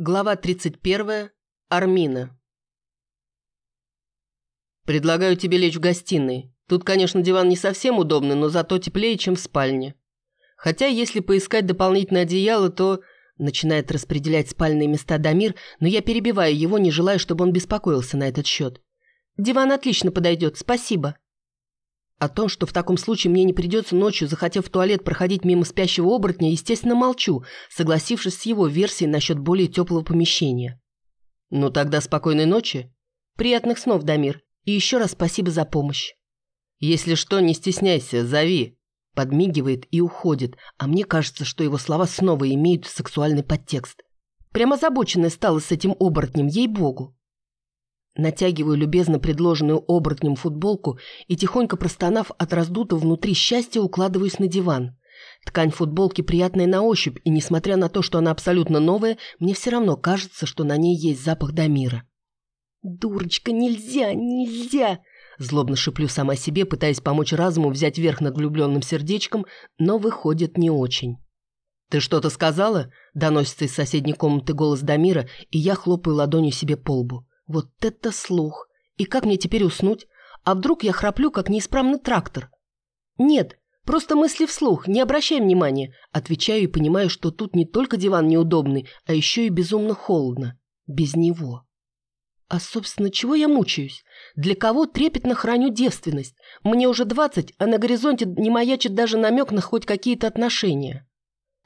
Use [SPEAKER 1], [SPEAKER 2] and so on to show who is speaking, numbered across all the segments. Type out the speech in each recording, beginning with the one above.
[SPEAKER 1] Глава 31. Армина. «Предлагаю тебе лечь в гостиной. Тут, конечно, диван не совсем удобный, но зато теплее, чем в спальне. Хотя, если поискать дополнительное одеяло, то...» Начинает распределять спальные места Дамир, но я перебиваю его, не желая, чтобы он беспокоился на этот счет. «Диван отлично подойдет, спасибо». О том, что в таком случае мне не придется ночью, захотев в туалет проходить мимо спящего оборотня, естественно, молчу, согласившись с его версией насчет более теплого помещения. Ну тогда спокойной ночи. Приятных снов, Дамир. И еще раз спасибо за помощь. Если что, не стесняйся, зови. Подмигивает и уходит, а мне кажется, что его слова снова имеют сексуальный подтекст. Прямо озабоченная стала с этим оборотнем, ей-богу. Натягиваю любезно предложенную оборотнем футболку и, тихонько простонав от раздутого внутри счастья, укладываюсь на диван. Ткань футболки приятная на ощупь, и, несмотря на то, что она абсолютно новая, мне все равно кажется, что на ней есть запах Дамира. «Дурочка, нельзя, нельзя!» Злобно шиплю сама себе, пытаясь помочь разуму взять верх над влюбленным сердечком, но выходит не очень. «Ты что-то сказала?» – доносится из соседней комнаты голос Дамира, и я хлопаю ладонью себе по лбу. Вот это слух! И как мне теперь уснуть? А вдруг я храплю, как неисправный трактор? Нет, просто мысли вслух, не обращай внимания. Отвечаю и понимаю, что тут не только диван неудобный, а еще и безумно холодно. Без него. А, собственно, чего я мучаюсь? Для кого трепетно храню девственность? Мне уже двадцать, а на горизонте не маячит даже намек на хоть какие-то отношения.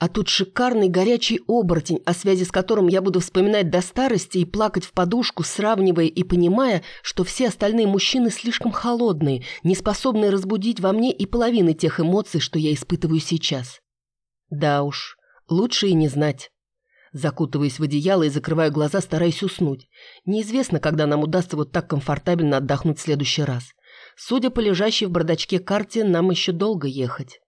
[SPEAKER 1] А тут шикарный горячий оборотень, о связи с которым я буду вспоминать до старости и плакать в подушку, сравнивая и понимая, что все остальные мужчины слишком холодные, не способные разбудить во мне и половины тех эмоций, что я испытываю сейчас. Да уж, лучше и не знать. Закутываясь в одеяло и закрываю глаза, стараясь уснуть. Неизвестно, когда нам удастся вот так комфортабельно отдохнуть в следующий раз. Судя по лежащей в бардачке карте, нам еще долго ехать.